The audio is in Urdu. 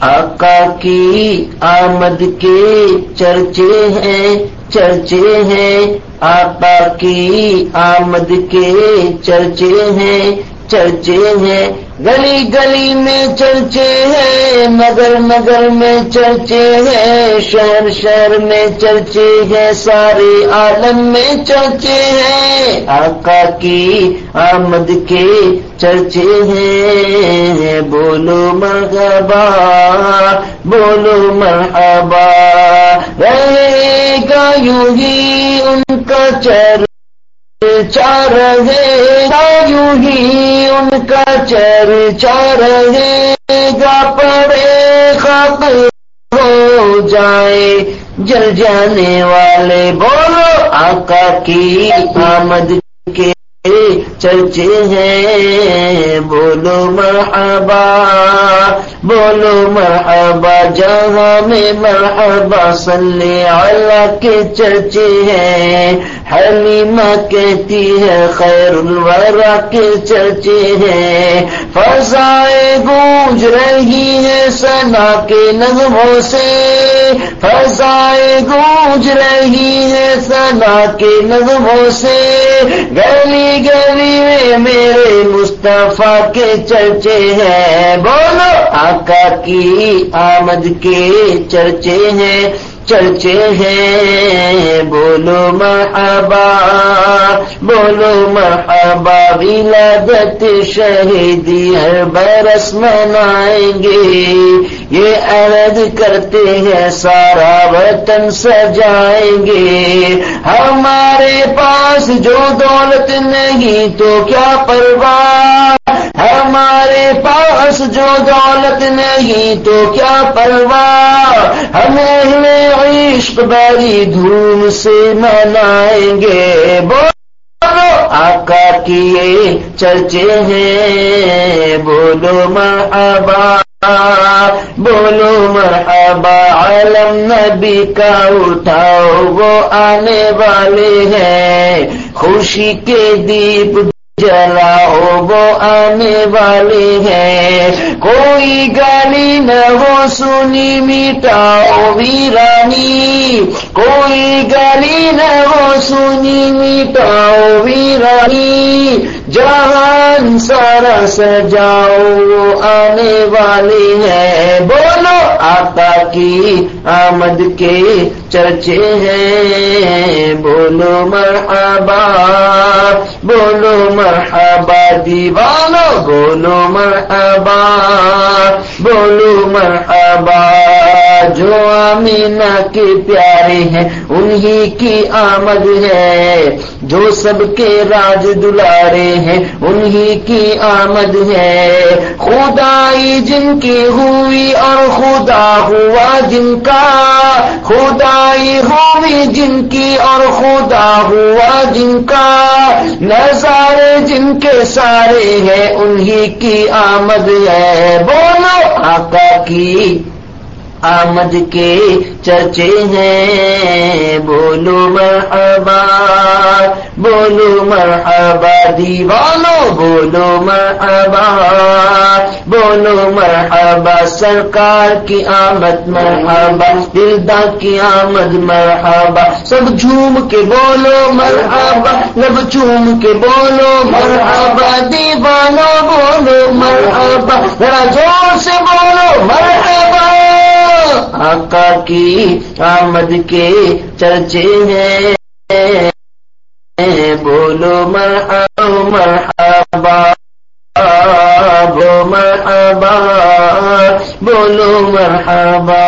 آقا کی آمد کے چرچے ہیں چرچے ہیں۔ آقا کی آمد کے چرچے ہیں چرچے ہیں۔ گلی گلی میں چرچے ہیں نگر نگر میں چرچے ہیں، شہر شہر میں چرچے ہیں، سارے عالم میں چرچے ہیں۔ آقا کی آمد کے چرچے ہیں، بولو مرحبا بولو مرحبا۔ رہے گا یوں ہی ان کا چر چار ہے یوں ہی ان کا چر چار گا پڑے خاک ہو جائے۔ جل جانے والے، بولو آقا کی آمد کے چرچے ہیں۔ بولو مرحبا بولو مرحبا، جہاں میں مرحبا، صلی اللہ کے چرچے ہیں۔ حلیمہ کہتی ہے خیر الورا کے چرچے ہیں۔ فضائے گونج رہی ہے سنا کے نغموں سے۔ فضائے گونج رہی ہے سنا کے نغموں سے۔ گلی گلی میں میرے مصطفیٰ کے چرچے ہیں۔ بولو، آقا کی آمد کے چرچے ہیں۔ چرچے ہیں، بولو مرحبا بولو مرحبا، ولادت شہیدی ہر برس منائیں گے۔ یہ عرض کرتے ہیں، سارا وطن سجائیں گے۔ ہمارے پاس جو دولت نہیں تو کیا پرواہ؟ ہمارے پاس جو دولت نہیں تو کیا پرواہ؟ ہمیں عشق بڑی دھوم سے منائیں گے۔ بولو، آقا کیے چرچے ہیں۔ بولو، مرحبا۔ بولو، مرحبا، عالم نبی کا اٹھاؤ، وہ آنے والے ہیں۔ خوشی کے دیپ جلاؤ وہ آنے والے ہیں۔ کوئی گالی نہ ہو، سنی میٹاؤ ویرانی۔ کوئی گالی نہ ہو، سنی میٹاؤ ویرانی۔ جہان سارا سجاؤ آنے والے ہیں۔ بولو آقا کی آمد کے چرچے ہیں، بولو مرحبا بولو مرحبا دیوانو بولو مرحبا بولو مرحبا، جو آمینہ کے پیارے ہیں، انہی کی آمد ہے۔ جو سب کے راج دلارے ہیں، انہی کی آمد ہے۔ خدائی جن کی ہوئی اور خدا ہوا جن کا خدائی ہوئی جن کی اور خدا ہوا جن کا نظارے جن کے سارے ہیں انہی کی آمد ہے، بولو آقا کی۔ آمد کے چرچے ہیں۔ بولو مرحبا بولو مرحبا دیوانو بولو مرحبا بولو مرحبا، سرکار کی آمد مرحبا دلدا کی آمد مرحبا۔ سب جھوم کے بولو مرحبا لب چوم کے بولو مرحبا۔ دیوانو بولو مرحبا۔ ذرا زور سے بولو مرحبا۔ آقا کی آمد کے چرچے ہیں۔ بولو مرحبا مرحبا بو مرحبا بولو مرحبا۔